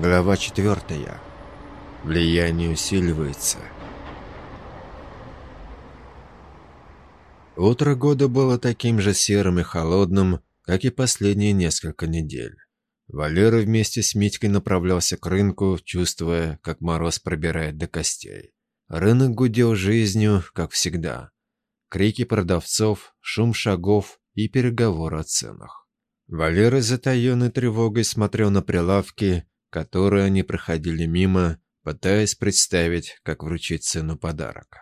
Глава 4. Влияние усиливается. Утро года было таким же серым и холодным, как и последние несколько недель. Валера вместе с Митькой направлялся к рынку, чувствуя, как мороз пробирает до костей. Рынок гудел жизнью, как всегда. Крики продавцов, шум шагов и переговоры о ценах. Валера с затаенной тревогой смотрел на прилавки, которые они проходили мимо, пытаясь представить, как вручить сыну подарок.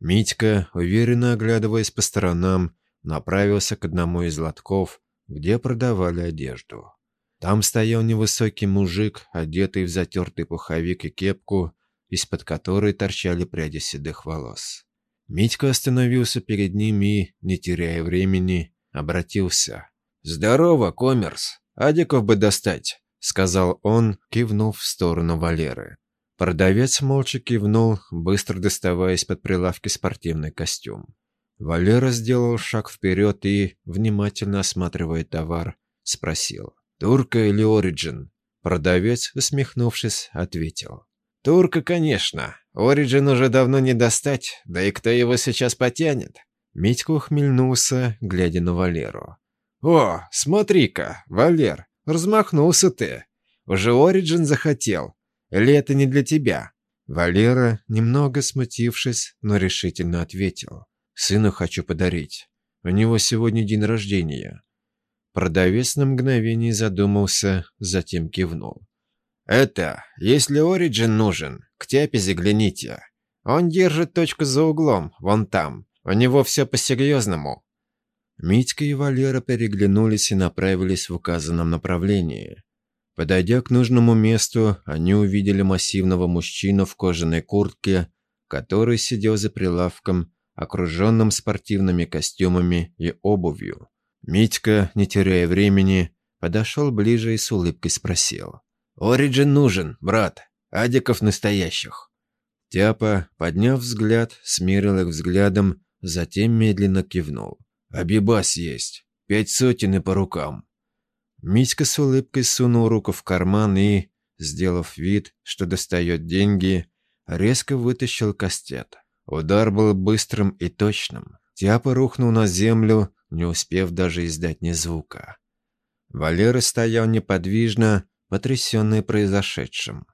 Митька, уверенно оглядываясь по сторонам, направился к одному из лотков, где продавали одежду. Там стоял невысокий мужик, одетый в затертый пуховик и кепку, из-под которой торчали пряди седых волос. Митька остановился перед ним и, не теряя времени, обратился. «Здорово, коммерс! Адиков бы достать!» — сказал он, кивнув в сторону Валеры. Продавец молча кивнул, быстро доставая из-под прилавки спортивный костюм. Валера сделал шаг вперед и, внимательно осматривая товар, спросил. «Турка или Ориджин?» Продавец, усмехнувшись, ответил. «Турка, конечно. Ориджин уже давно не достать, да и кто его сейчас потянет?» Митька ухмыльнулся, глядя на Валеру. «О, смотри-ка, Валер, Размахнулся ты. Уже Ориджин захотел. Или это не для тебя?» Валера, немного смутившись, но решительно ответил. «Сыну хочу подарить. У него сегодня день рождения». Продавец на мгновение задумался, затем кивнул. «Это, если Ориджин нужен, к Тяпе загляните. Он держит точку за углом, вон там. У него все по-серьезному. Митька и Валера переглянулись и направились в указанном направлении. Подойдя к нужному месту, они увидели массивного мужчину в кожаной куртке, который сидел за прилавком, окруженным спортивными костюмами и обувью. Митька, не теряя времени, подошел ближе и с улыбкой спросил. «Ориджин нужен, брат. Адиков настоящих». Тяпа, подняв взгляд, смирил их взглядом, затем медленно кивнул. «Абибас есть. Пять сотен и по рукам». Митька с улыбкой сунул руку в карман и, сделав вид, что достает деньги, резко вытащил кастет. Удар был быстрым и точным. Тяпа рухнул на землю, не успев даже издать ни звука. Валера стоял неподвижно, потрясенный произошедшим.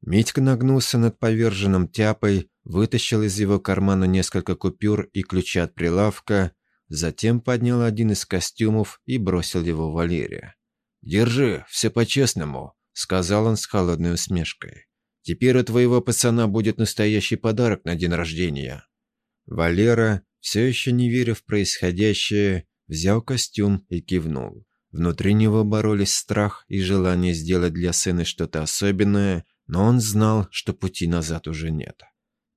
Митька нагнулся над поверженным тяпой, вытащил из его кармана несколько купюр и ключи от прилавка, Затем поднял один из костюмов и бросил его Валерия. «Держи, все по-честному», — сказал он с холодной усмешкой. «Теперь у твоего пацана будет настоящий подарок на день рождения». Валера, все еще не веря в происходящее, взял костюм и кивнул. Внутри него боролись страх и желание сделать для сына что-то особенное, но он знал, что пути назад уже нет.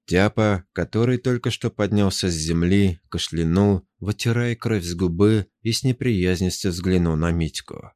Тяпа, который только что поднялся с земли, кашлянул, вытирая кровь с губы и с неприязнью взглянул на Митьку.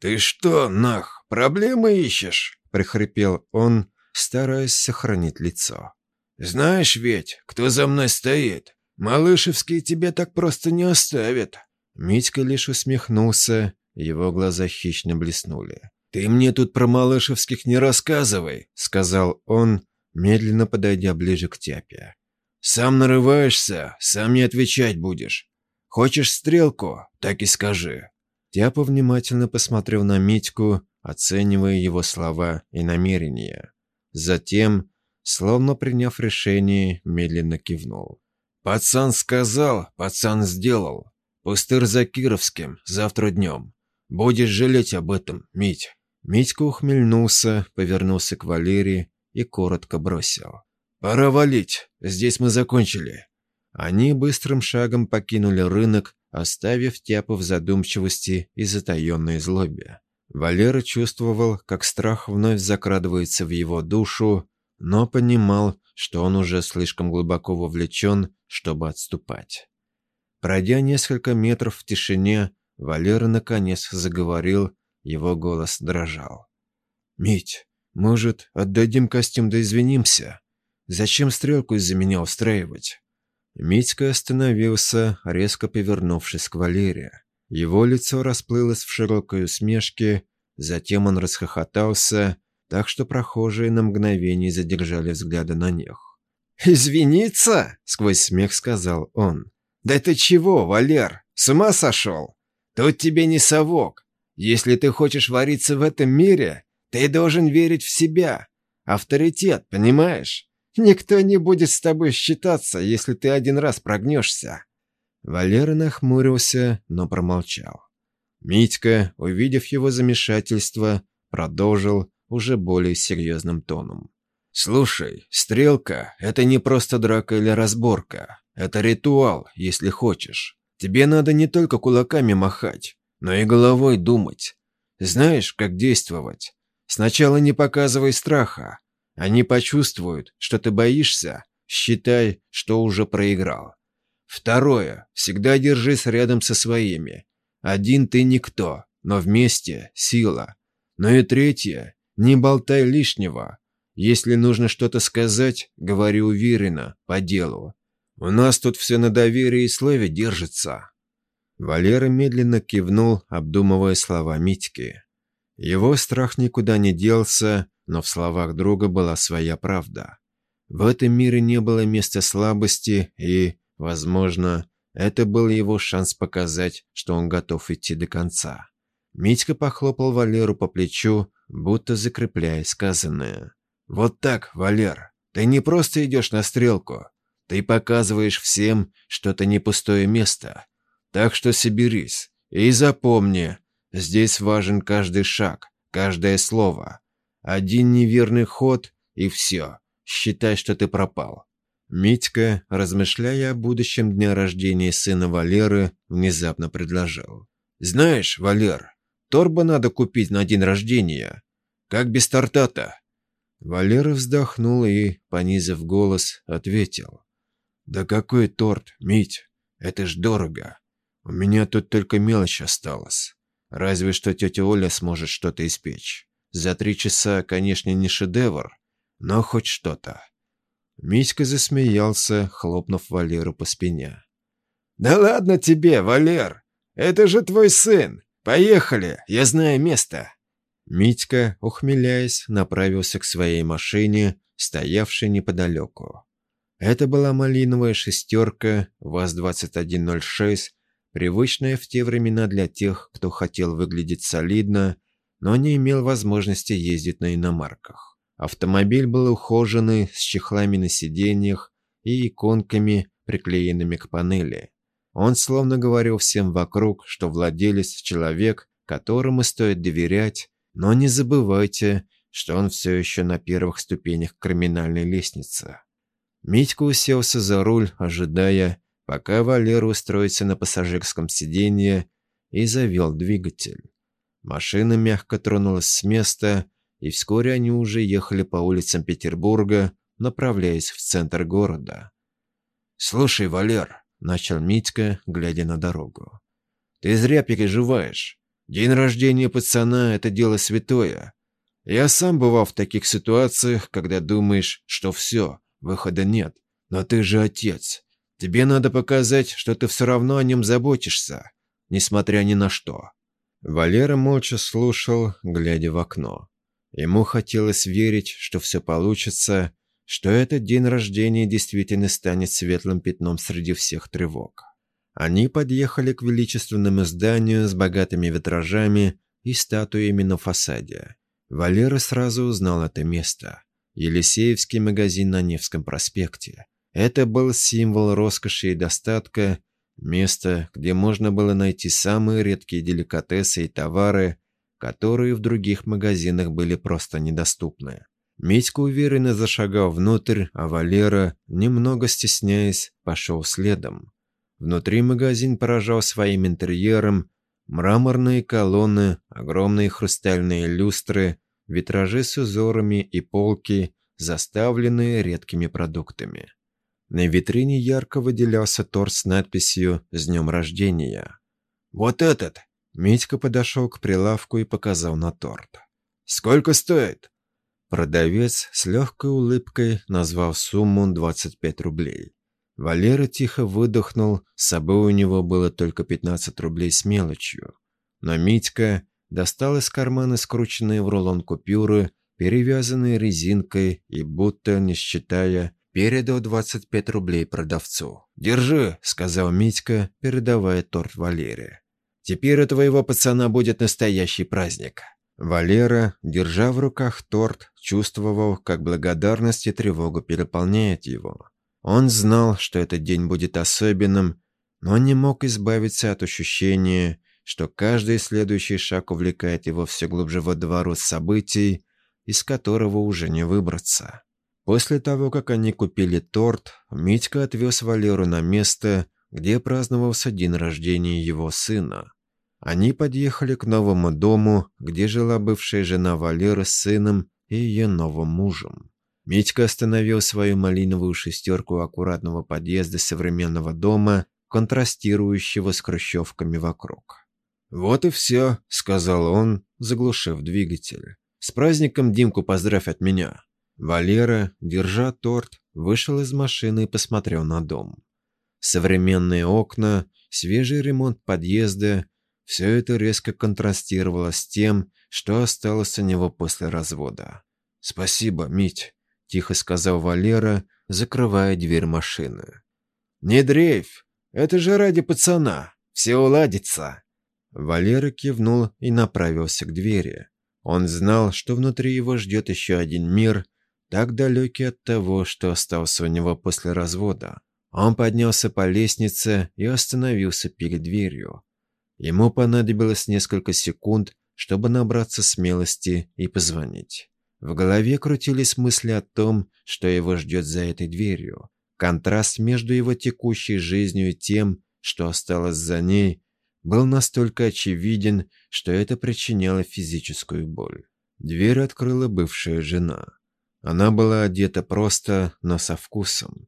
«Ты что, нах, проблемы ищешь?» – прихрипел он, стараясь сохранить лицо. «Знаешь ведь, кто за мной стоит? Малышевский тебя так просто не оставит». Митька лишь усмехнулся, его глаза хищно блеснули. «Ты мне тут про Малышевских не рассказывай», — сказал он, медленно подойдя ближе к Тяпе. «Сам нарываешься, сам не отвечать будешь. Хочешь стрелку, так и скажи». Тяпа внимательно посмотрел на Митьку, оценивая его слова и намерения. Затем, словно приняв решение, медленно кивнул. «Пацан сказал, пацан сделал. Пустыр за Кировским, завтра днем. Будешь жалеть об этом, Мить». Митька ухмыльнулся, повернулся к Валерии и коротко бросил. «Пора валить, здесь мы закончили». Они быстрым шагом покинули рынок, оставив Тяпу в задумчивости и затаенной злобе. Валера чувствовал, как страх вновь закрадывается в его душу, но понимал, что он уже слишком глубоко вовлечен, чтобы отступать. Пройдя несколько метров в тишине, Валера наконец заговорил, его голос дрожал. «Мить, может, отдадим костюм да извинимся? Зачем стрелку из-за меня устраивать?» Митька остановился, резко повернувшись к Валерии. Его лицо расплылось в широкой усмешке, затем он расхохотался, так что прохожие на мгновение задержали взгляды на них. «Извиниться?» — сквозь смех сказал он. «Да ты чего, Валер, с ума сошел? Тут тебе не совок. Если ты хочешь вариться в этом мире, ты должен верить в себя. Авторитет, понимаешь? Никто не будет с тобой считаться, если ты один раз прогнешься». Валера нахмурился, но промолчал. Митька, увидев его замешательство, продолжил уже более серьезным тоном. «Слушай, стрелка — это не просто драка или разборка. Это ритуал, если хочешь. Тебе надо не только кулаками махать, но и головой думать. Знаешь, как действовать. Сначала не показывай страха. Они почувствуют, что ты боишься, считай, что уже проиграл. Второе. Всегда держись рядом со своими. Один ты никто, но вместе сила. Ну и третье. Не болтай лишнего. Если нужно что-то сказать, говори уверенно, по делу. У нас тут все на доверии и слове держится». Валера медленно кивнул, обдумывая слова Митьки. Его страх никуда не делся, но в словах друга была своя правда. В этом мире не было места слабости, и, возможно, это был его шанс показать, что он готов идти до конца. Митька похлопал Валеру по плечу, будто закрепляя сказанное. «Вот так, Валер, ты не просто идешь на стрелку, ты показываешь всем, что это не пустое место. Так что соберись и запомни, здесь важен каждый шаг, каждое слово. Один неверный ход и все, считай, что ты пропал». Митька, размышляя о будущем дня рождения сына Валеры, внезапно предложил. «Знаешь, Валер, торба надо купить на день рождения. Как без торта-то?» Валера вздохнул и, понизив голос, ответил. «Да какой торт, Мить? Это ж дорого. У меня тут только мелочь осталась. Разве что тетя Оля сможет что-то испечь. За три часа, конечно, не шедевр, но хоть что-то». Митька засмеялся, хлопнув Валеру по спине. «Да ладно тебе, Валер! Это же твой сын! Поехали, я знаю место!» Митька, ухмыляясь, направился к своей машине, стоявшей неподалеку. Это была малиновая шестерка ВАЗ-2106, привычная в те времена для тех, кто хотел выглядеть солидно, но не имел возможности ездить на иномарках. Автомобиль был ухоженный, с чехлами на сиденьях и иконками, приклеенными к панели. Он словно говорил всем вокруг, что владелец – человек, которому стоит доверять, но не забывайте, что он все еще на первых ступенях криминальной лестницы. Митька уселся за руль, ожидая, пока Валера устроится на пассажирском сиденье, и завел двигатель. Машина мягко тронулась с места, и вскоре они уже ехали по улицам Петербурга, направляясь в центр города. «Слушай, Валер», — начал Митька, глядя на дорогу, — «ты зря переживаешь. День рождения пацана – это дело святое. Я сам бывал в таких ситуациях, когда думаешь, что все, выхода нет. Но ты же отец. Тебе надо показать, что ты все равно о нем заботишься, несмотря ни на что». Валера молча слушал, глядя в окно. Ему хотелось верить, что все получится, что этот день рождения действительно станет светлым пятном среди всех тревог. Они подъехали к величественному зданию с богатыми витражами и статуями на фасаде. Валера сразу узнал это место. Елисеевский магазин на Невском проспекте. Это был символ роскоши и достатка, место, где можно было найти самые редкие деликатесы и товары, которые в других магазинах были просто недоступны. Митька уверенно зашагал внутрь, а Валера, немного стесняясь, пошел следом. Внутри магазин поражал своим интерьером, мраморные колонны, огромные хрустальные люстры, витражи с узорами и полки, заставленные редкими продуктами. На витрине ярко выделялся торт с надписью «С днем рождения». «Вот этот!» Митька подошел к прилавку и показал на торт. «Сколько стоит?» Продавец с легкой улыбкой назвал сумму 25 рублей. Валера тихо выдохнул, с собой у него было только 15 рублей с мелочью. Но Митька достал из кармана скрученные в рулон купюры перевязанный резинкой и будто, не считая, передал 25 рублей продавцу. «Держи», — сказал Митька, передавая торт Валере. «Теперь у твоего пацана будет настоящий праздник». Валера, держа в руках торт, чувствовал, как благодарность и тревога переполняет его. Он знал, что этот день будет особенным, но не мог избавиться от ощущения, что каждый следующий шаг увлекает его все глубже во двору событий, из которого уже не выбраться. После того, как они купили торт, Митька отвез Валеру на место, где праздновался день рождения его сына. Они подъехали к новому дому, где жила бывшая жена Валеры с сыном и ее новым мужем. Митька остановил свою малиновую шестерку аккуратного подъезда современного дома, контрастирующего с хрущевками вокруг. «Вот и все», — сказал он, заглушив двигатель. «С праздником Димку поздравь от меня». Валера, держа торт, вышел из машины и посмотрел на дом. Современные окна, свежий ремонт подъезда – все это резко контрастировало с тем, что осталось у него после развода. «Спасибо, Мить», – тихо сказал Валера, закрывая дверь машины. «Не дрейфь, это же ради пацана, все уладится». Валера кивнул и направился к двери. Он знал, что внутри его ждет еще один мир – так далекий от того, что остался у него после развода. Он поднялся по лестнице и остановился перед дверью. Ему понадобилось несколько секунд, чтобы набраться смелости и позвонить. В голове крутились мысли о том, что его ждет за этой дверью. Контраст между его текущей жизнью и тем, что осталось за ней, был настолько очевиден, что это причиняло физическую боль. Дверь открыла бывшая жена. Она была одета просто, но со вкусом.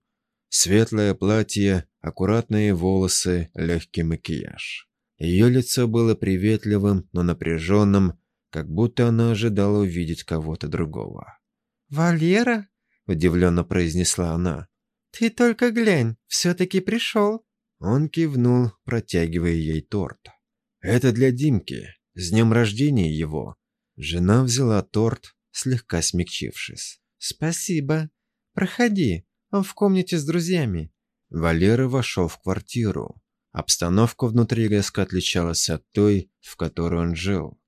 Светлое платье, аккуратные волосы, легкий макияж. Ее лицо было приветливым, но напряженным, как будто она ожидала увидеть кого-то другого. «Валера?» – удивленно произнесла она. «Ты только глянь, все-таки пришел». Он кивнул, протягивая ей торт. «Это для Димки. С днем рождения его». Жена взяла торт, слегка смягчившись. «Спасибо. Проходи, он в комнате с друзьями». Валера вошел в квартиру. Обстановка внутри резко отличалась от той, в которой он жил.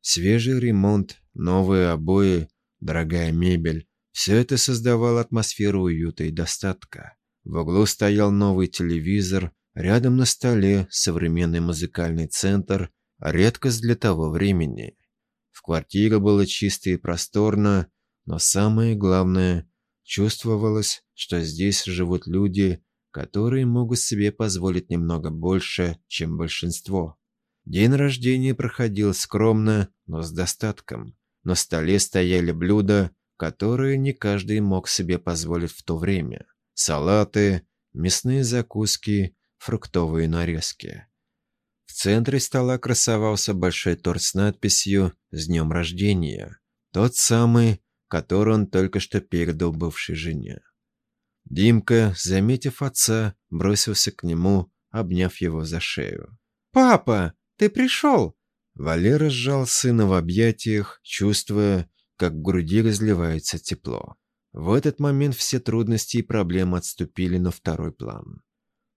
Свежий ремонт, новые обои, дорогая мебель – все это создавало атмосферу уюта и достатка. В углу стоял новый телевизор, рядом на столе современный музыкальный центр, редкость для того времени. Квартире было чисто и просторно, но самое главное, чувствовалось, что здесь живут люди, которые могут себе позволить немного больше, чем большинство. День рождения проходил скромно, но с достатком. На столе стояли блюда, которые не каждый мог себе позволить в то время. Салаты, мясные закуски, фруктовые нарезки. В центре стола красовался большой торт с надписью «С днем рождения». Тот самый, который он только что передал бывшей жене. Димка, заметив отца, бросился к нему, обняв его за шею. «Папа, ты пришел!» Валера сжал сына в объятиях, чувствуя, как в груди разливается тепло. В этот момент все трудности и проблемы отступили на второй план.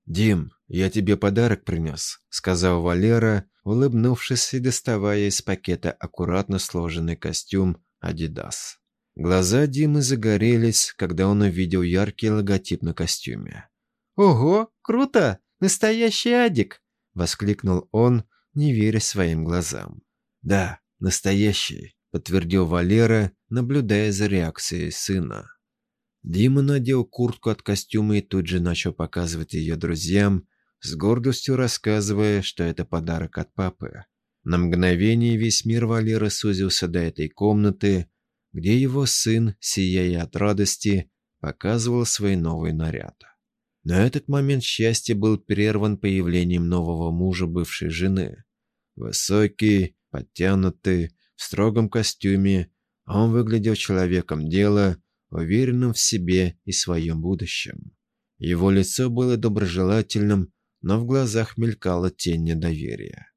«Дим, я тебе подарок принес», — сказал Валера, улыбнувшись и доставая из пакета аккуратно сложенный костюм «Адидас». Глаза Димы загорелись, когда он увидел яркий логотип на костюме. «Ого, круто! Настоящий Адик!» — воскликнул он, не веря своим глазам. «Да, настоящий», — подтвердил Валера, наблюдая за реакцией сына. Дима надел куртку от костюма и тут же начал показывать ее друзьям, с гордостью рассказывая, что это подарок от папы. На мгновение весь мир Валеры сузился до этой комнаты, где его сын, сияя от радости, показывал свой новый наряд. Но этот момент счастья был прерван появлением нового мужа бывшей жены. Высокий, подтянутый, в строгом костюме, он выглядел человеком дела, уверенным в себе и своем будущем. Его лицо было доброжелательным, но в глазах мелькала тень недоверия.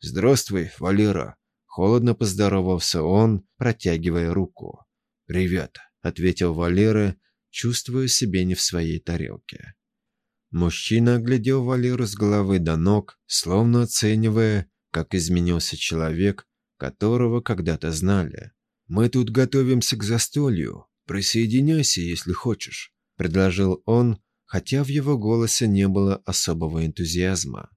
«Здравствуй, Валера!» Холодно поздоровался он, протягивая руку. «Привет», — ответил Валера, чувствуя себя не в своей тарелке. Мужчина оглядел Валеру с головы до ног, словно оценивая, как изменился человек, которого когда-то знали. «Мы тут готовимся к застолью. Присоединяйся, если хочешь», — предложил он, хотя в его голосе не было особого энтузиазма.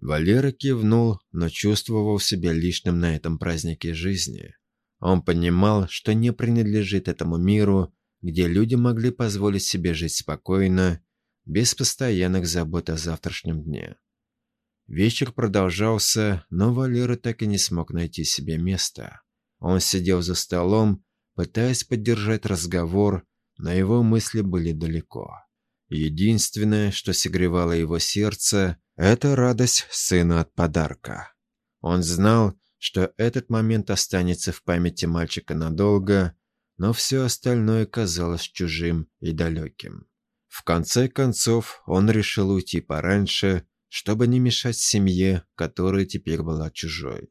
Валера кивнул, но чувствовал себя лишним на этом празднике жизни. Он понимал, что не принадлежит этому миру, где люди могли позволить себе жить спокойно, без постоянных забот о завтрашнем дне. Вечер продолжался, но Валера так и не смог найти себе места. Он сидел за столом, пытаясь поддержать разговор, но его мысли были далеко. Единственное, что согревало его сердце, это радость сына от подарка. Он знал, что этот момент останется в памяти мальчика надолго, но все остальное казалось чужим и далеким. В конце концов, он решил уйти пораньше, чтобы не мешать семье, которая теперь была чужой.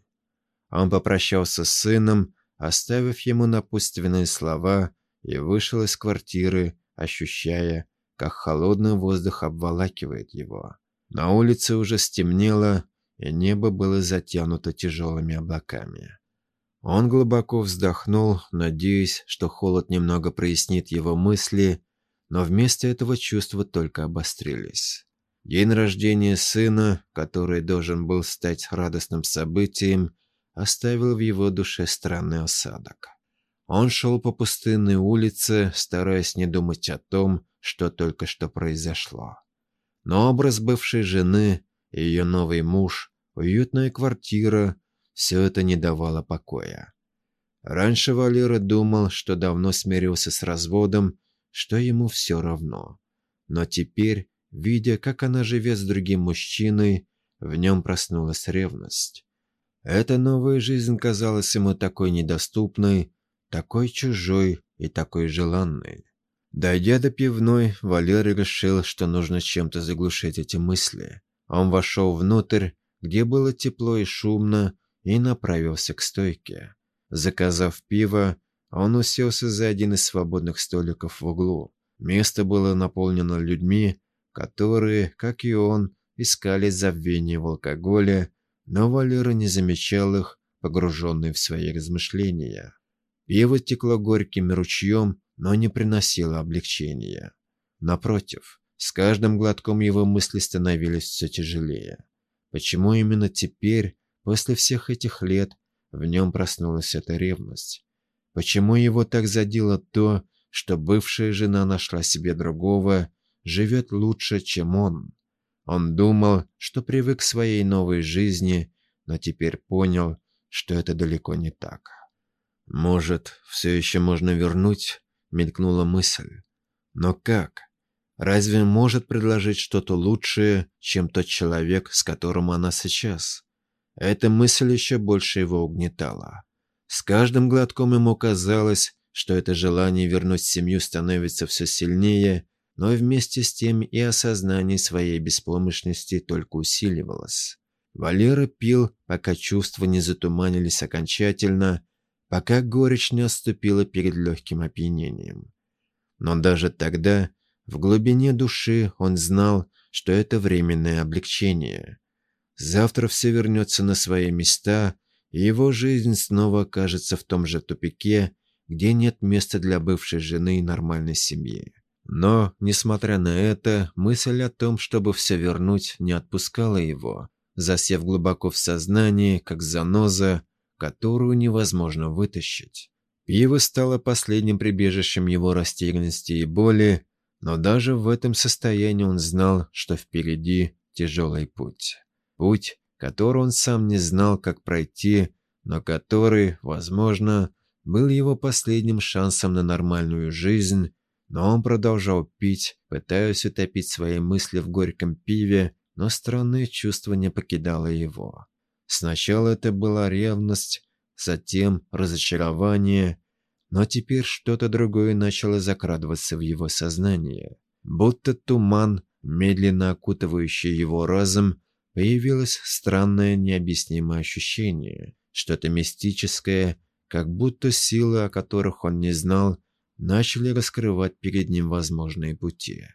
Он попрощался с сыном, оставив ему напутственные слова, и вышел из квартиры, ощущая, как холодный воздух обволакивает его. На улице уже стемнело, и небо было затянуто тяжелыми облаками. Он глубоко вздохнул, надеясь, что холод немного прояснит его мысли, но вместо этого чувства только обострились. День рождения сына, который должен был стать радостным событием, оставил в его душе странный осадок. Он шел по пустынной улице, стараясь не думать о том, что только что произошло. Но образ бывшей жены, ее новый муж, уютная квартира – все это не давало покоя. Раньше Валера думал, что давно смирился с разводом, что ему все равно. Но теперь, видя, как она живет с другим мужчиной, в нем проснулась ревность. Эта новая жизнь казалась ему такой недоступной, такой чужой и такой желанной. Дойдя до пивной, Валерий решил, что нужно чем-то заглушить эти мысли. Он вошел внутрь, где было тепло и шумно, и направился к стойке. Заказав пиво, он уселся за один из свободных столиков в углу. Место было наполнено людьми, которые, как и он, искали забвение в алкоголе, но Валера не замечал их, погруженный в свои размышления. Пиво текло горьким ручьем, но не приносило облегчения. Напротив, с каждым глотком его мысли становились все тяжелее. Почему именно теперь, после всех этих лет, в нем проснулась эта ревность? Почему его так задело то, что бывшая жена нашла себе другого, живет лучше, чем он? Он думал, что привык к своей новой жизни, но теперь понял, что это далеко не так. Может, все еще можно вернуть мелькнула мысль. Но как? Разве может предложить что-то лучшее, чем тот человек, с которым она сейчас? Эта мысль еще больше его угнетала. С каждым глотком ему казалось, что это желание вернуть семью становится все сильнее, но вместе с тем и осознание своей беспомощности только усиливалось. Валера пил, пока чувства не затуманились окончательно, пока горечь не отступила перед легким опьянением. Но даже тогда, в глубине души, он знал, что это временное облегчение. Завтра все вернется на свои места, и его жизнь снова окажется в том же тупике, где нет места для бывшей жены и нормальной семьи. Но, несмотря на это, мысль о том, чтобы все вернуть, не отпускала его, засев глубоко в сознании, как заноза, которую невозможно вытащить. Пиво стало последним прибежищем его растерянности и боли, но даже в этом состоянии он знал, что впереди тяжелый путь. Путь, который он сам не знал, как пройти, но который, возможно, был его последним шансом на нормальную жизнь, но он продолжал пить, пытаясь утопить свои мысли в горьком пиве, но странное чувство не покидало его. Сначала это была ревность, затем разочарование, но теперь что-то другое начало закрадываться в его сознание. Будто туман, медленно окутывающий его разум, появилось странное необъяснимое ощущение, что-то мистическое, как будто силы, о которых он не знал, начали раскрывать перед ним возможные пути.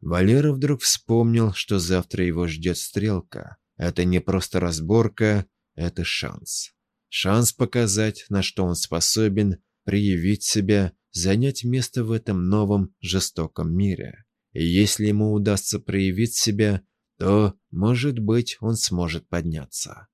Валера вдруг вспомнил, что завтра его ждет стрелка. Это не просто разборка, это шанс. Шанс показать, на что он способен, проявить себя, занять место в этом новом жестоком мире. И если ему удастся проявить себя, то, может быть, он сможет подняться.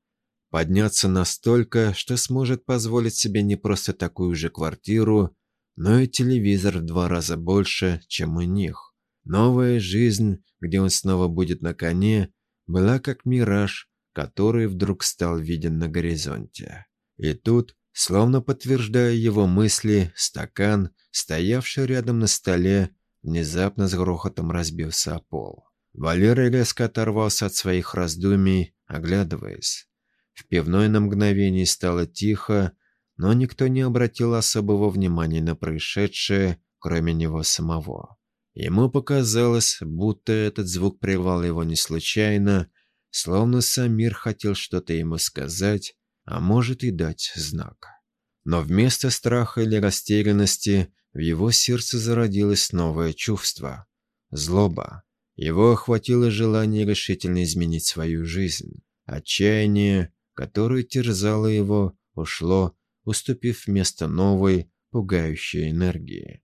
Подняться настолько, что сможет позволить себе не просто такую же квартиру, но и телевизор в два раза больше, чем у них. Новая жизнь, где он снова будет на коне, была как мираж, который вдруг стал виден на горизонте. И тут, словно подтверждая его мысли, стакан, стоявший рядом на столе, внезапно с грохотом разбился о пол. Валера резко оторвался от своих раздумий, оглядываясь. В пивной на мгновение стало тихо, но никто не обратил особого внимания на происшедшее, кроме него самого. Ему показалось, будто этот звук прервал его не случайно, словно сам мир хотел что-то ему сказать, а может и дать знак. Но вместо страха или растерянности в его сердце зародилось новое чувство – злоба. Его охватило желание решительно изменить свою жизнь. Отчаяние, которое терзало его, ушло, уступив место новой, пугающей энергии.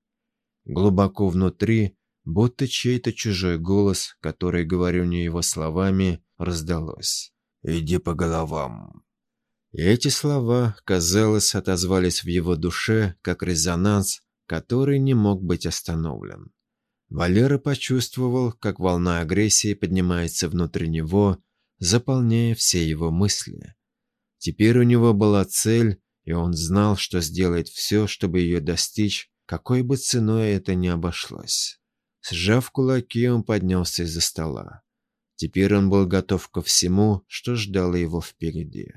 Глубоко внутри, будто чей-то чужой голос, который говорил не его словами, раздалось. «Иди по головам». И эти слова, казалось, отозвались в его душе, как резонанс, который не мог быть остановлен. Валера почувствовал, как волна агрессии поднимается внутри него, заполняя все его мысли. Теперь у него была цель, и он знал, что сделает все, чтобы ее достичь, какой бы ценой это ни обошлось. Сжав кулаки, он поднялся из-за стола. Теперь он был готов ко всему, что ждало его впереди.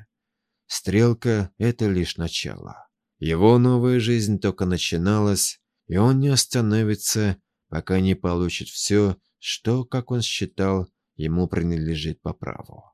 Стрелка — это лишь начало. Его новая жизнь только начиналась, и он не остановится, пока не получит все, что, как он считал, ему принадлежит по праву.